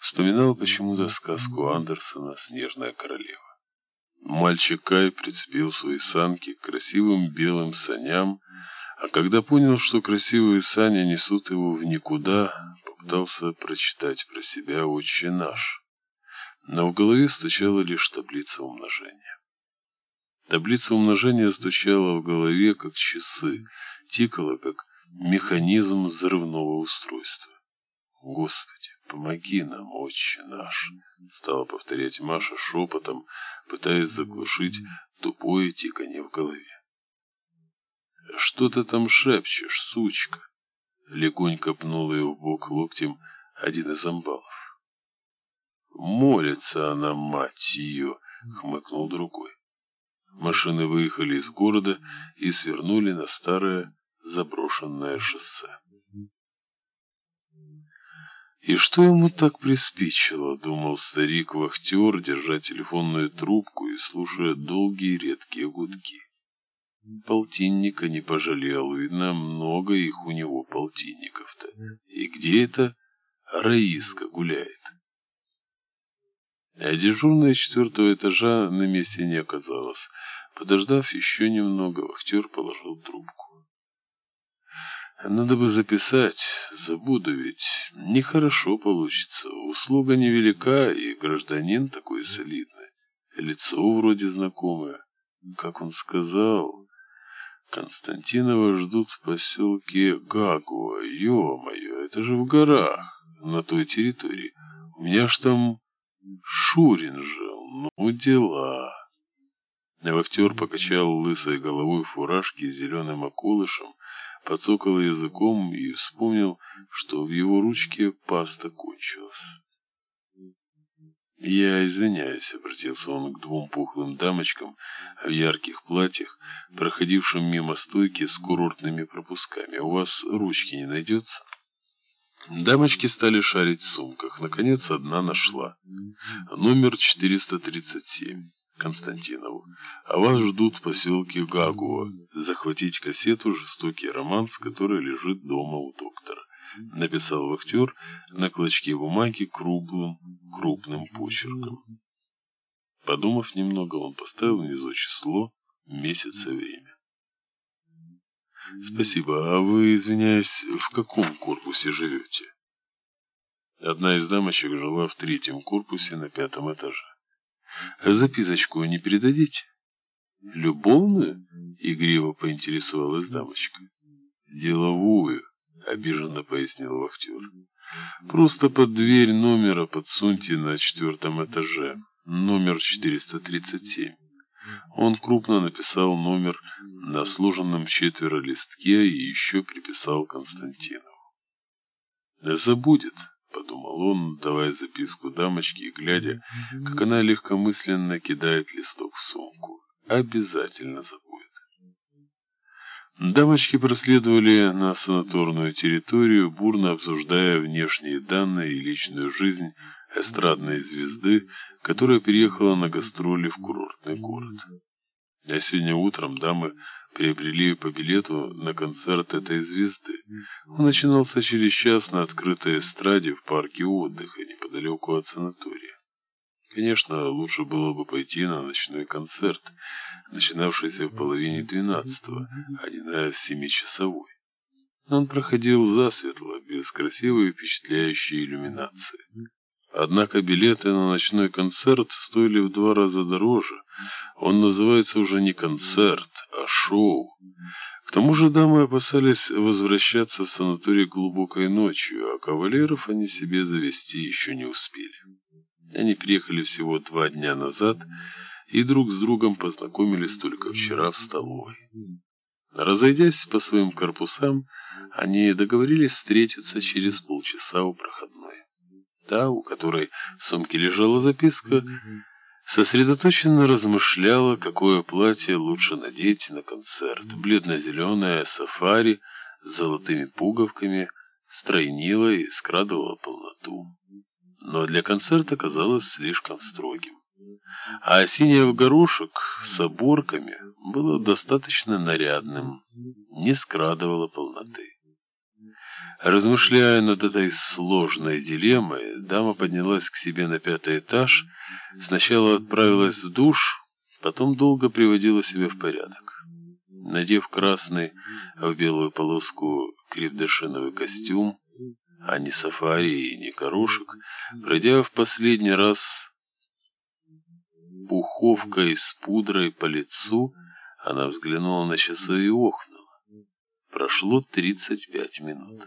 вспоминал почему-то сказку Андерсона «Снежная королева». Мальчик Кай прицепил свои санки к красивым белым саням, а когда понял, что красивые сани несут его в никуда, попытался прочитать про себя «Отче наш». Но в голове стучала лишь таблица умножения. Таблица умножения стучала в голове, как часы, тикала, как механизм взрывного устройства. Господи, помоги нам, отче наш, стала повторять Маша шепотом, пытаясь заглушить тупое тиканье в голове. Что ты там шепчешь, сучка? Легонько пнул ее в бок локтем один из амбалов. Молится она, мать ее, хмыкнул другой. Машины выехали из города и свернули на старое заброшенное шоссе. И что ему так приспичило, думал старик-вахтер, держа телефонную трубку и слушая долгие редкие гудки. Полтинника не пожалел, видно, много их у него полтинников-то. И где это Раиска гуляет? А дежурная четвертого этажа на месте не оказалась. Подождав еще немного, вахтер положил трубку. Надо бы записать, забуду ведь. Нехорошо получится. Услуга невелика, и гражданин такой солидный. Лицо вроде знакомое. Как он сказал... Константинова ждут в поселке Гагуа. Ё-моё, это же в горах, на той территории. У меня ж там Шурин жил. Ну, дела. Вахтер покачал лысой головой фуражки с зеленым околышем, подсокал языком и вспомнил, что в его ручке паста кончилась. «Я извиняюсь», — обратился он к двум пухлым дамочкам в ярких платьях, проходившим мимо стойки с курортными пропусками. «У вас ручки не найдется?» Дамочки стали шарить в сумках. Наконец, одна нашла. Номер 437. Константинову. А вас ждут в поселке Гагуа. Захватить кассету «Жестокий романс», который лежит дома у доктора. Написал вахтер на клочке бумаги круглым, крупным почерком. Подумав немного, он поставил внизу число, месяц и время. Спасибо. А вы, извиняюсь, в каком корпусе живете? Одна из дамочек жила в третьем корпусе на пятом этаже. Записочку не передадите? Любовную? Игриво поинтересовалась дамочка. Деловую, обиженно пояснил вахтер. Просто под дверь номера подсуньте на четвертом этаже. Номер 437. Он крупно написал номер на сложенном четверо листке и еще приписал Константинову. «Забудет», — подумал он, давая записку дамочке и глядя, как она легкомысленно кидает листок в сумку. «Обязательно забудет». Дамочки проследовали на санаторную территорию, бурно обсуждая внешние данные и личную жизнь эстрадной звезды, которая переехала на гастроли в курортный город. А сегодня утром дамы приобрели по билету на концерт этой звезды. он начинался через час на открытой эстраде в парке отдыха неподалеку от санатория. Конечно, лучше было бы пойти на ночной концерт, начинавшийся в половине двенадцатого, а не на семичасовой. Он проходил засветло, без красивой и впечатляющей иллюминации. Однако билеты на ночной концерт стоили в два раза дороже. Он называется уже не концерт, а шоу. К тому же дамы опасались возвращаться в санаторий глубокой ночью, а кавалеров они себе завести еще не успели. Они приехали всего два дня назад и друг с другом познакомились только вчера в столовой. Разойдясь по своим корпусам, они договорились встретиться через полчаса у проходной. Та, у которой в сумке лежала записка, сосредоточенно размышляла, какое платье лучше надеть на концерт. Бледно-зеленое сафари с золотыми пуговками стройнило и скрадывало полноту но для концерта казалось слишком строгим. А синее в горошек с оборками было достаточно нарядным, не скрадывало полноты. Размышляя над этой сложной дилеммой, дама поднялась к себе на пятый этаж, сначала отправилась в душ, потом долго приводила себя в порядок. Надев красный в белую полоску крепдышиновый костюм, а не сафари и не корошек, пройдя в последний раз пуховкой с пудрой по лицу, она взглянула на часы и охнула. Прошло тридцать пять минут.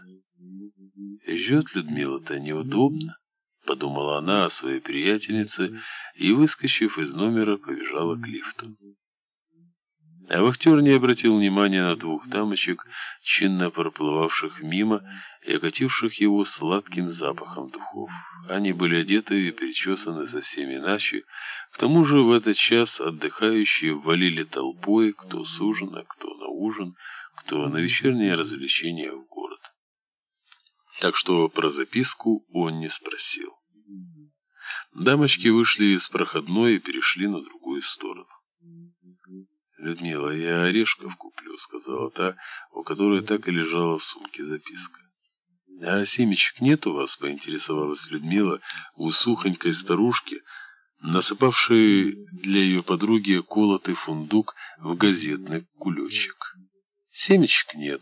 «Ждет Людмила-то неудобно», — подумала она о своей приятельнице и, выскочив из номера, побежала к лифту. А вахтер не обратил внимания на двух дамочек, чинно проплывавших мимо и окативших его сладким запахом духов. Они были одеты и причесаны совсем иначе. К тому же в этот час отдыхающие валили толпой, кто с ужина, кто на ужин, кто на вечернее развлечение в город. Так что про записку он не спросил. Дамочки вышли из проходной и перешли на другую сторону. «Людмила, я орешков куплю», — сказала та, у которой так и лежала в сумке записка. «А семечек нет у вас?» — поинтересовалась Людмила у сухонькой старушки, насыпавшей для ее подруги колотый фундук в газетный кулечек. «Семечек нет,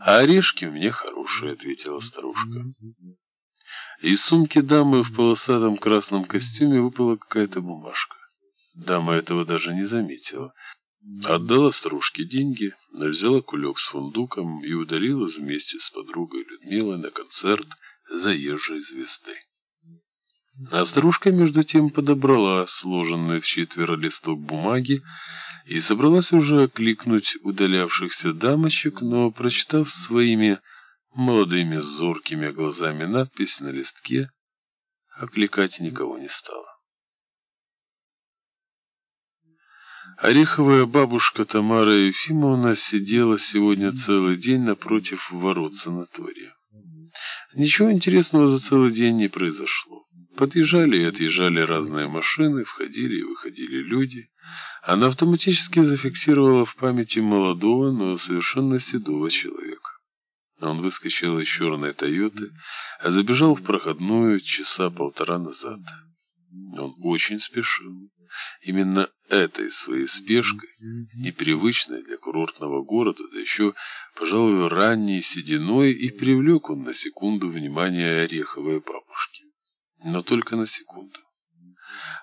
а орешки у меня хорошие», — ответила старушка. Из сумки дамы в полосатом красном костюме выпала какая-то бумажка. Дама этого даже не заметила. Отдала старушке деньги, взяла кулек с фундуком и удалилась вместе с подругой Людмилой на концерт заезжей звезды. А старушка между тем подобрала сложенный в четверо листок бумаги и собралась уже окликнуть удалявшихся дамочек, но, прочитав своими молодыми зоркими глазами надпись на листке, окликать никого не стала. Ореховая бабушка Тамара Ефимовна сидела сегодня целый день напротив ворот санатория. Ничего интересного за целый день не произошло. Подъезжали и отъезжали разные машины, входили и выходили люди. Она автоматически зафиксировала в памяти молодого, но совершенно седого человека. Он выскочил из черной «Тойоты», а забежал в проходную часа полтора назад. Он очень спешил. Именно этой своей спешкой, непривычной для курортного города, да еще, пожалуй, ранней сединой, и привлек он на секунду внимание Ореховой бабушки. Но только на секунду.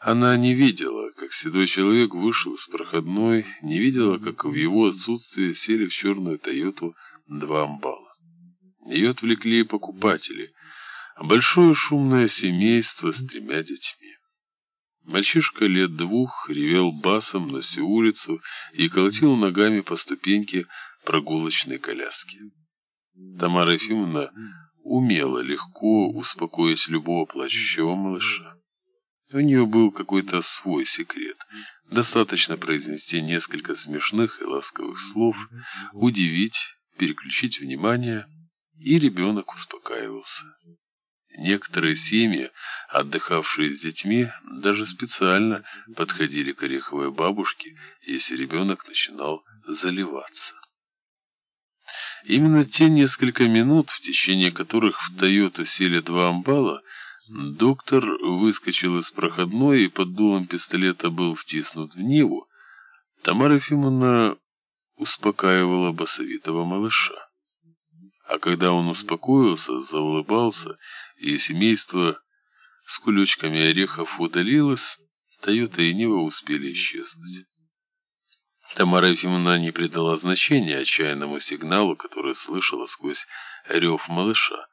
Она не видела, как седой человек вышел из проходной, не видела, как в его отсутствие сели в черную «Тойоту» два амбала. Ее отвлекли покупатели, большое шумное семейство с тремя детьми. Мальчишка лет двух ревел басом на всю улицу и колотил ногами по ступеньке прогулочной коляски. Тамара Ефимовна умела легко успокоить любого плачущего малыша. У нее был какой-то свой секрет. Достаточно произнести несколько смешных и ласковых слов, удивить, переключить внимание, и ребенок успокаивался. Некоторые семьи, отдыхавшие с детьми, даже специально подходили к ореховой бабушке, если ребенок начинал заливаться. Именно те несколько минут, в течение которых в «Тойоту» сели два амбала, доктор выскочил из проходной и под дулом пистолета был втиснут в Ниву, Тамара Ефимовна успокаивала басовитого малыша. А когда он успокоился, заулыбался, и семейство с кулечками орехов удалилось, Тойота и Нива успели исчезнуть. Тамара Ефимовна не придала значения отчаянному сигналу, который слышала сквозь рев малыша.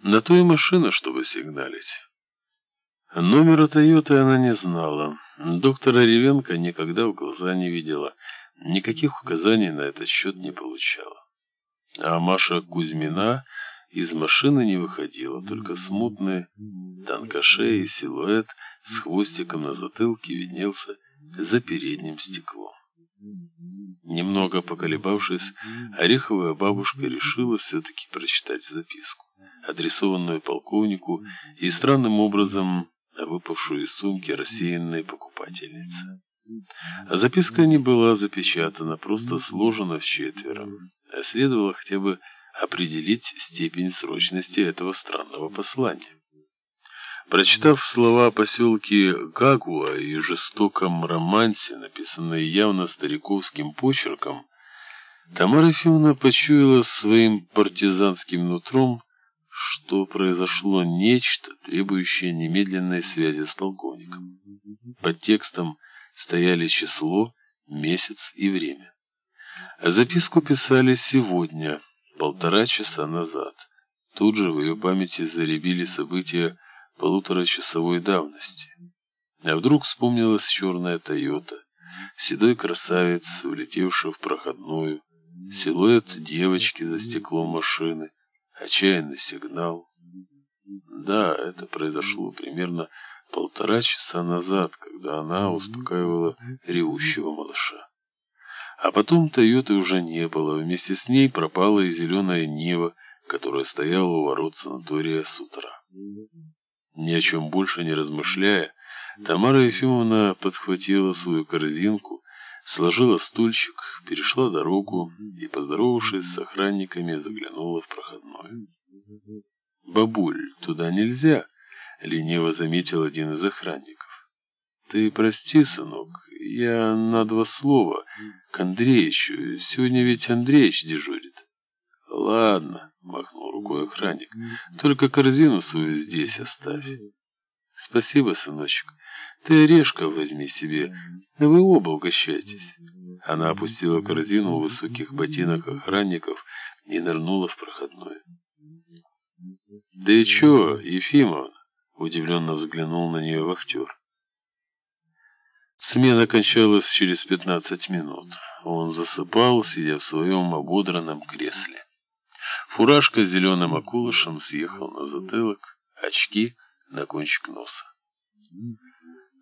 На то и машина, чтобы сигналить. Номера Тойоты она не знала. Доктора Ревенко никогда в глаза не видела. Никаких указаний на этот счет не получала. А Маша Кузьмина из машины не выходила, только смутный тонкошей силуэт с хвостиком на затылке виднелся за передним стеклом. Немного поколебавшись, ореховая бабушка решила все-таки прочитать записку, адресованную полковнику и странным образом выпавшую из сумки рассеянной покупательницы. Записка не была запечатана, просто сложена в четверо. А следовало хотя бы определить степень срочности этого странного послания. Прочитав слова о поселке Гагуа и жестоком романсе, написанные явно стариковским почерком, Тамара Ефимовна почуяла своим партизанским нутром, что произошло нечто, требующее немедленной связи с полковником. Под текстом стояли число, месяц и время. А записку писали сегодня, полтора часа назад. Тут же в ее памяти заребили события полуторачасовой давности. А вдруг вспомнилась черная «Тойота», седой красавец, улетевший в проходную, силуэт девочки за стеклом машины, отчаянный сигнал. Да, это произошло примерно полтора часа назад, когда она успокаивала ревущего малыша. А потом Тойоты уже не было, вместе с ней пропала и зеленая Нива, которая стояла у ворот санатория с утра. Ни о чем больше не размышляя, Тамара Ефимовна подхватила свою корзинку, сложила стульчик, перешла дорогу и, поздоровавшись с охранниками, заглянула в проходную. «Бабуль, туда нельзя!» — лениво заметил один из охранников. «Ты прости, сынок, я на два слова к Андреичу. Сегодня ведь Андреич дежурит». «Ладно», — рукой охранник, — «только корзину свою здесь оставь». «Спасибо, сыночек. Ты орешка возьми себе. Вы оба угощайтесь». Она опустила корзину у высоких ботинок охранников и нырнула в проходную. «Да и чё, Ефимовна?» — удивленно взглянул на нее вахтер. Смена кончалась через пятнадцать минут. Он засыпал, сидя в своем ободранном кресле. Фуражка с зеленым окулышем съехал на затылок, очки на кончик носа.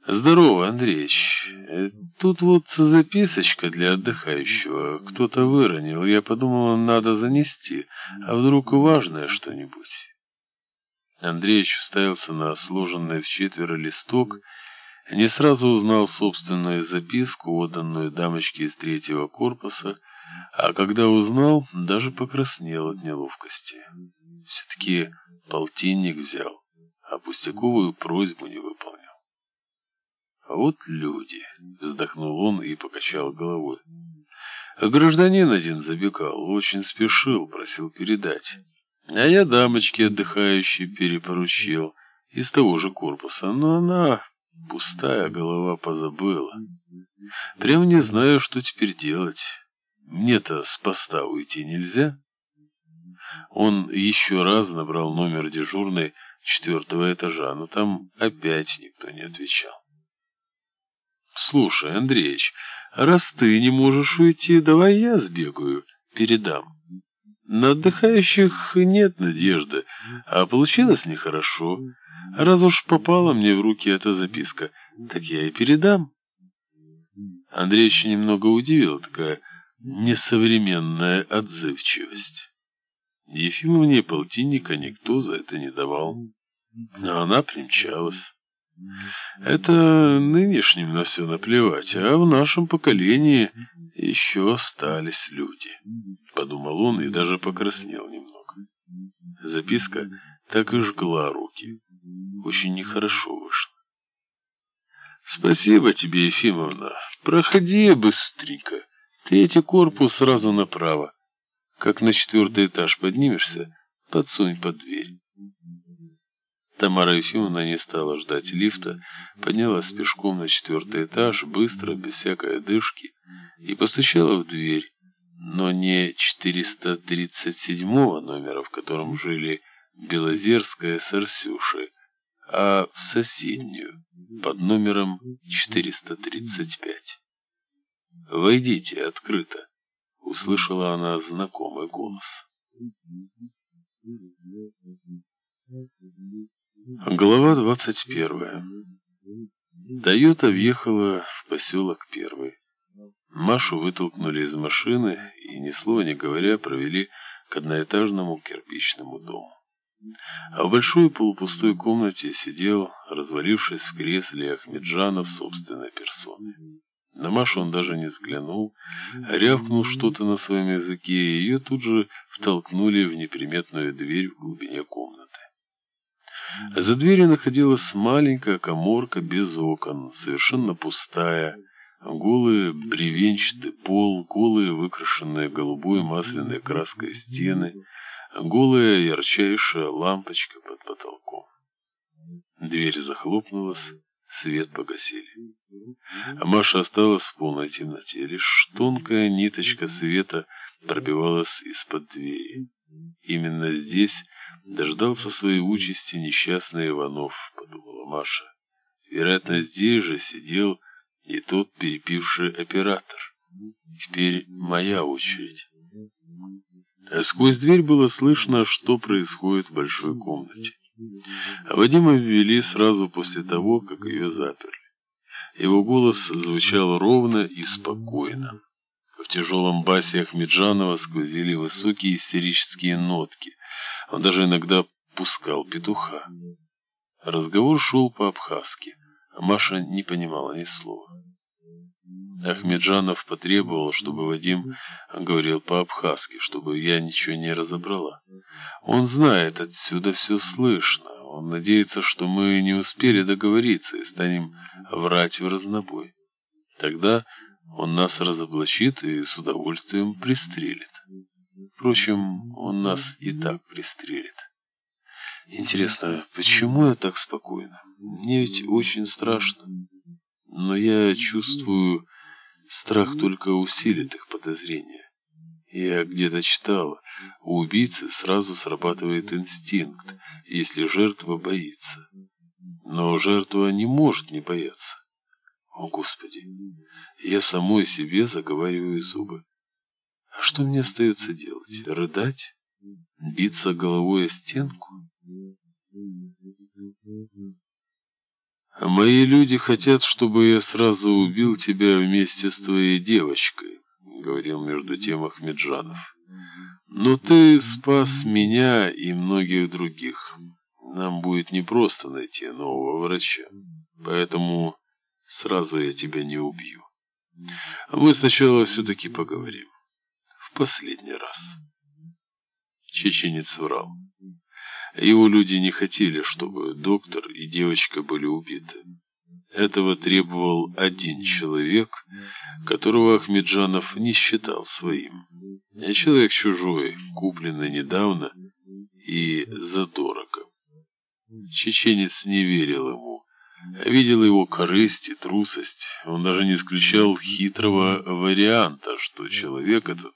«Здорово, Андреич. Э, тут вот записочка для отдыхающего. Кто-то выронил. Я подумал, надо занести. А вдруг важное что-нибудь?» Андреич уставился на сложенный в четверо листок, не сразу узнал собственную записку, отданную дамочке из третьего корпуса, а когда узнал, даже покраснел от неловкости. Все-таки полтинник взял, а пустяковую просьбу не выполнил. «А вот люди!» — вздохнул он и покачал головой. «Гражданин один забегал, очень спешил, просил передать. А я дамочке отдыхающей перепоручил, из того же корпуса, но она, пустая голова, позабыла. Прям не знаю, что теперь делать». Мне-то с поста уйти нельзя. Он еще раз набрал номер дежурной четвертого этажа, но там опять никто не отвечал. «Слушай, Андреич, раз ты не можешь уйти, давай я сбегаю, передам. На отдыхающих нет надежды, а получилось нехорошо. Раз уж попала мне в руки эта записка, так я и передам». Андреич немного удивил такая несовременная отзывчивость. Ефимовне полтинника никто за это не давал, а она примчалась. Это нынешним на все наплевать, а в нашем поколении еще остались люди, подумал он и даже покраснел немного. Записка так и жгла руки. Очень нехорошо вышло. Спасибо тебе, Ефимовна. Проходи быстренько. Третий корпус сразу направо. Как на четвертый этаж поднимешься, подсунь под дверь. Тамара Ефимовна не стала ждать лифта, поднялась пешком на четвертый этаж, быстро, без всякой одышки, и постучала в дверь, но не 437 номера, в котором жили Белозерская с Арсюшей, а в соседнюю, под номером 435. «Войдите открыто», — услышала она знакомый голос. Глава двадцать первая. Тойота въехала в поселок Первый. Машу вытолкнули из машины и, ни слова не говоря, провели к одноэтажному кирпичному дому. А в большой полупустой комнате сидел, развалившись в кресле, Ахмеджанов собственной персоной. На Машу он даже не взглянул, рявкнул что-то на своем языке, и ее тут же втолкнули в неприметную дверь в глубине комнаты. За дверью находилась маленькая коморка без окон, совершенно пустая, голые бревенчатый пол, голые выкрашенные голубой масляной краской стены, голая ярчайшая лампочка под потолком. Дверь захлопнулась, свет погасили. А Маша осталась в полной темноте. Лишь тонкая ниточка света пробивалась из-под двери. Именно здесь дождался своей участи несчастный Иванов, подумала Маша. Вероятно, здесь же сидел и тот перепивший оператор. Теперь моя очередь. А сквозь дверь было слышно, что происходит в большой комнате. Вадима ввели сразу после того, как ее заперли. Его голос звучал ровно и спокойно. В тяжелом басе Ахмеджанова сквозили высокие истерические нотки. Он даже иногда пускал петуха. Разговор шел по-абхазски, а Маша не понимала ни слова. Ахмеджанов потребовал, чтобы Вадим говорил по-абхазски, чтобы я ничего не разобрала. Он знает, отсюда все слышно. Он надеется, что мы не успели договориться и станем врать в разнобой. Тогда он нас разоблачит и с удовольствием пристрелит. Впрочем, он нас и так пристрелит. Интересно, почему я так спокойно? Мне ведь очень страшно. Но я чувствую, страх только усилит их подозрения. Я где-то читал, у убийцы сразу срабатывает инстинкт, если жертва боится. Но жертва не может не бояться. О, Господи, я самой себе заговариваю зубы. А что мне остается делать? Рыдать? Биться головой о стенку? «Мои люди хотят, чтобы я сразу убил тебя вместе с твоей девочкой», — говорил между тем Ахмеджанов. «Но ты спас меня и многих других. Нам будет непросто найти нового врача, поэтому сразу я тебя не убью. А мы сначала все-таки поговорим. В последний раз». Чеченец врал. Его люди не хотели, чтобы доктор и девочка были убиты. Этого требовал один человек, которого Ахмеджанов не считал своим. А человек чужой, купленный недавно и задорого. Чеченец не верил ему, а видел его корысть и трусость. Он даже не исключал хитрого варианта, что человек этот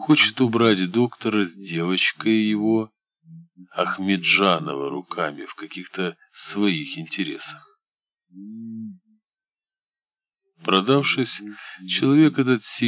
хочет убрать доктора с девочкой его, Ахмеджанова руками в каких-то своих интересах. Продавшись, человек этот сильно